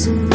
So.